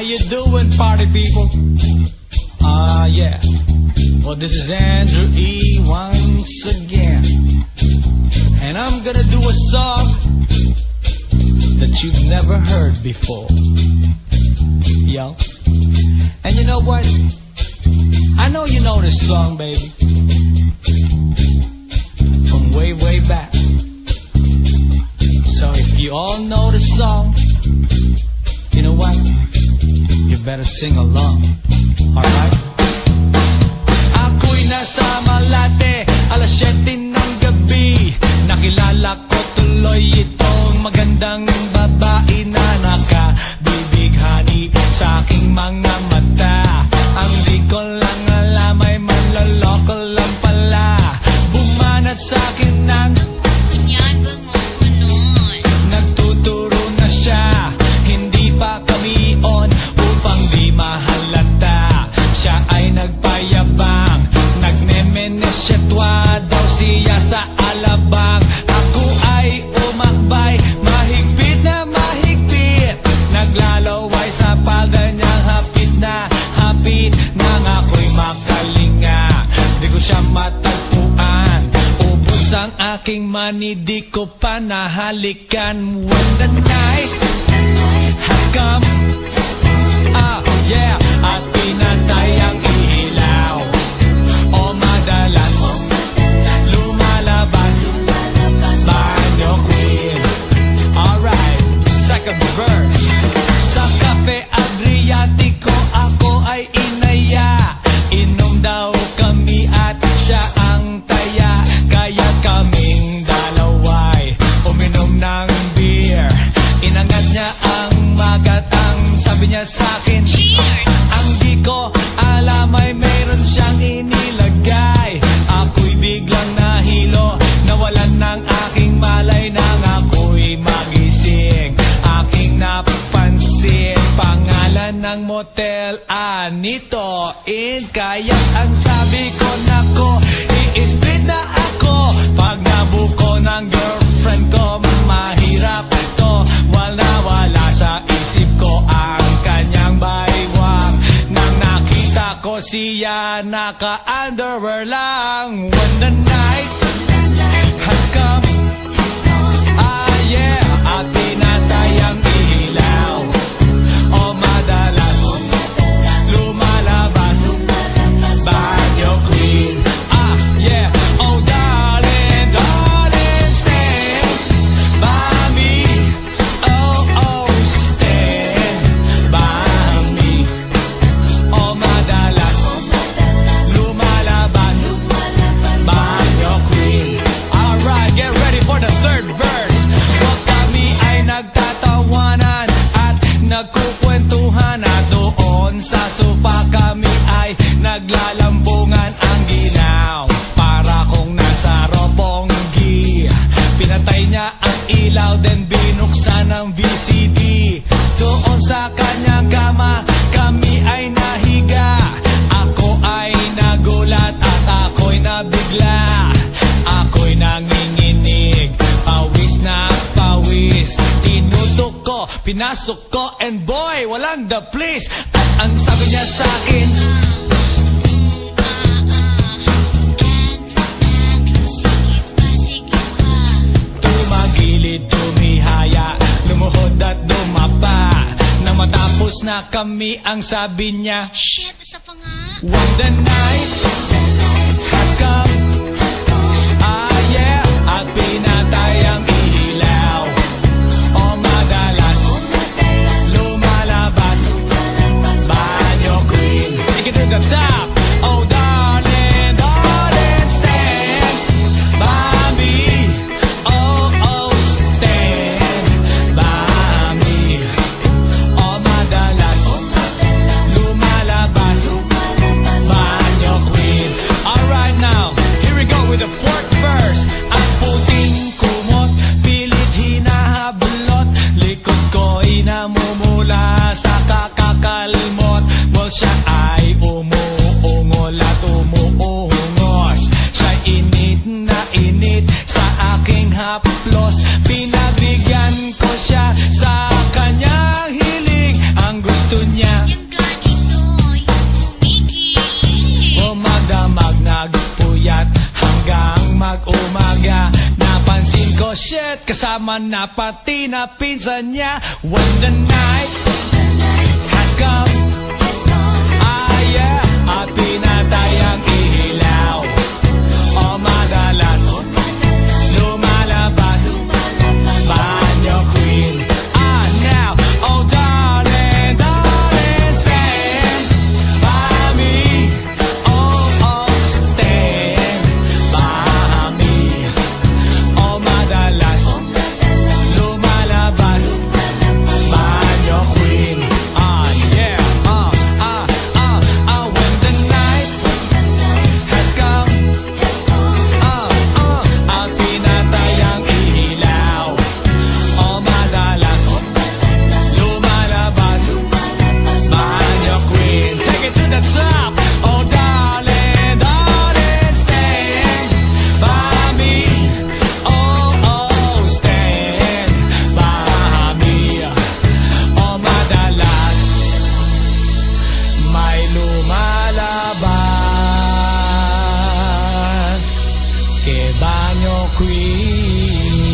you doing, party people? Ah, yeah. Well, this is Andrew E. once again. And I'm gonna do a song that you've never heard before. Yo. And you know what? I know you know this song, baby. From way, way back. So if you all know the song, you know what? You better sing along. Alright? Ako'y nasa Malate, alas 7 aking money, di ko pa nahalikan. When the night has come Ah, yeah niya sa akin. Cheers! ang di ko alam ay mayroon siyang inilagay. Ako'y biglang nahilo Nawalan ng aking malay nang ako'y magising. Aking napansin Pangalan ng motel Anito In Kaya ang Naka-underwear lang. When sofa kami ay Naglalambungan pinasok ko And boy, walang the please At ang sabi niya sa akin Tumagilid, tumihaya Lumuhod at dumapa Nang matapos na kami Ang sabi niya Shit, isa pa nga. When the night has come sa aking haplos Pinagbigyan ko siya sa kanyang hilig. Ang gusto niya Umadamag, nagpuyat hanggang mag-umaga. Napansin ko, shit, kasama na pati na pinsan niya. When the night has come che bagno qui.